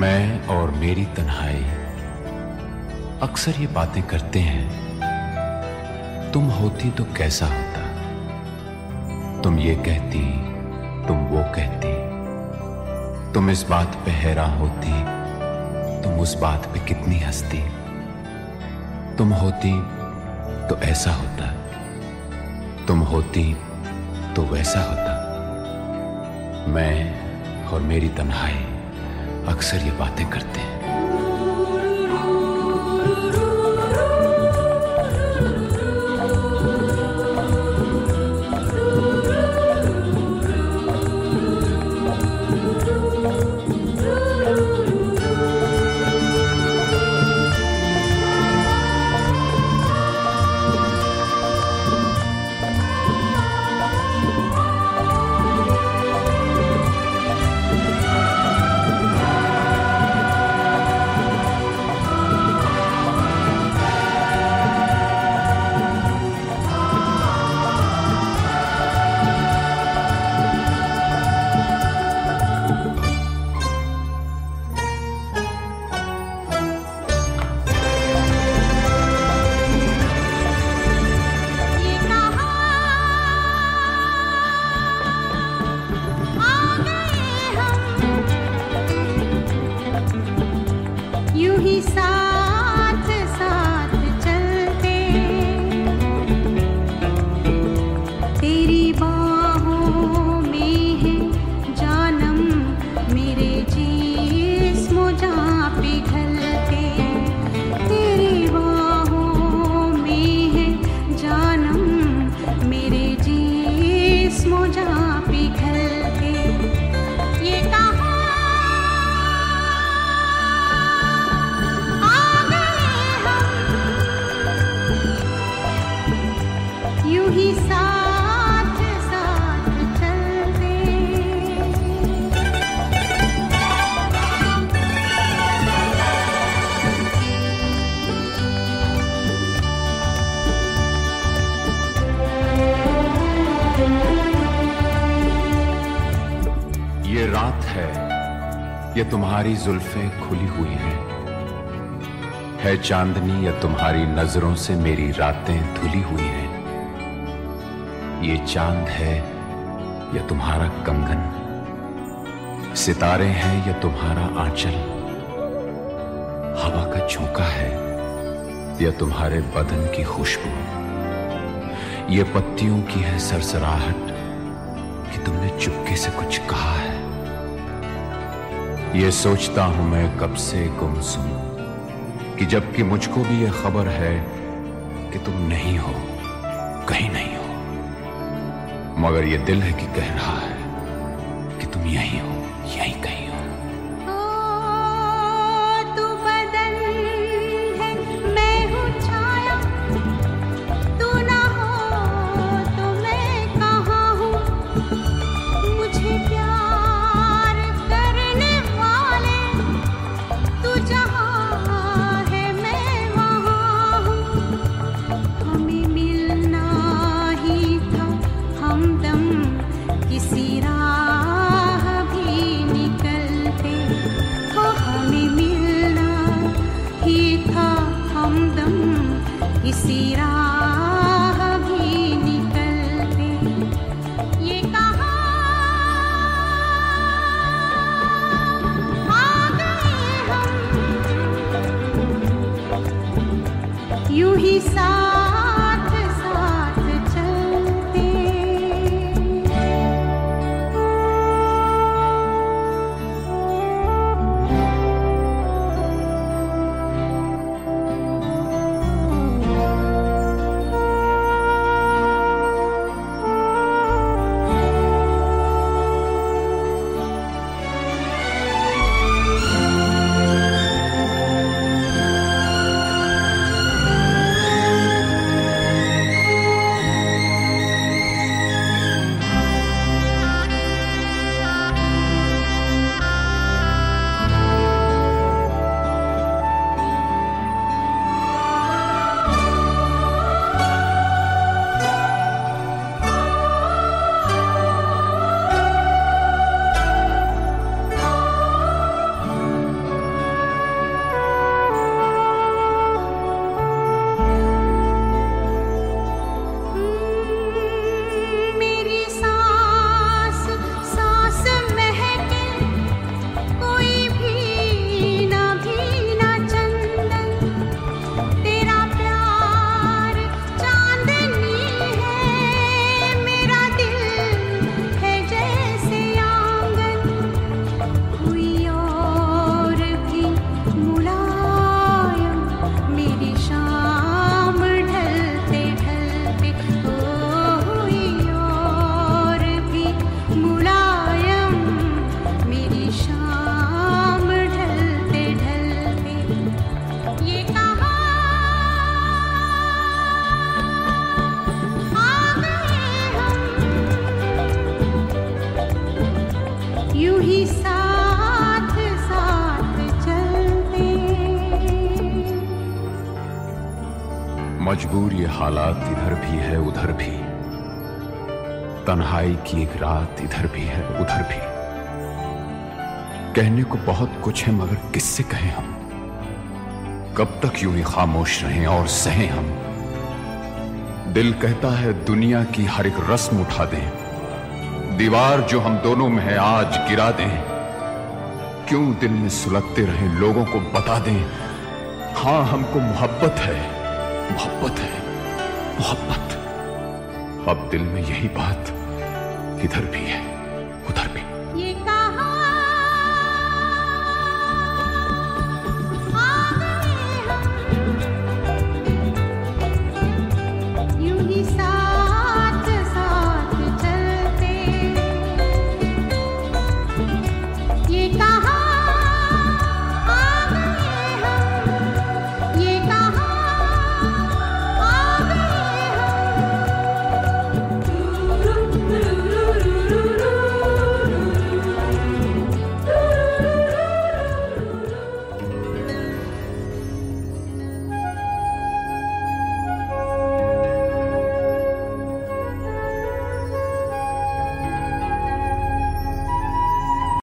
मैं और मेरी तन्हाई। अक्सर ये बातें करते हैं, तुम होती तो कैसा होता? तुम ये कहती, तुम वो कहती। तुम इस बात पे हैरान होती, तुम उस बात पे कितनी हंसती। तुम होती तो ऐसा होता, तुम होती तो वैसा होता। मैं और मेरी तन्हाई। अक्सर ये बातें करते हैं। ये तुम्हारी जुल्फें खुली हुई हैं। है चांदनी, या तुम्हारी नज़रों से मेरी रातें धुली हुई हैं। ये चाँद है या तुम्हारा कंगन? सितारे हैं या तुम्हारा आंचल? हवा का झोंका है या तुम्हारे बदन की खुशबू? ये पत्तियों की है सरसराहट कि तुमने चुपके से कुछ कहा है। ये सोचता हूँ मैं कब से गुमसुम कि जबकि मुझको भी यह खबर है कि तुम नहीं हो, कहीं नहीं हो। मगर ये दिल है कि कह रहा है कि तुम यही हो यही कहीं। मजबूर ये हालात इधर भी है, उधर भी। तन्हाई की एक रात इधर भी है, उधर भी। कहने को बहुत कुछ है, मगर किससे कहें हम? कब तक यूँ ही खामोश रहें और सहें हम? दिल कहता है, दुनिया की हर एक रस्म उठा दें। दीवार जो हम दोनों में है, आज गिरा दें। क्यों दिल में सुलगते रहे, लोगों को बता दें, हाँ, हमको मोहब्बत है। मोहब्बत है मोहब्बत। अब दिल में यही बात इधर भी है।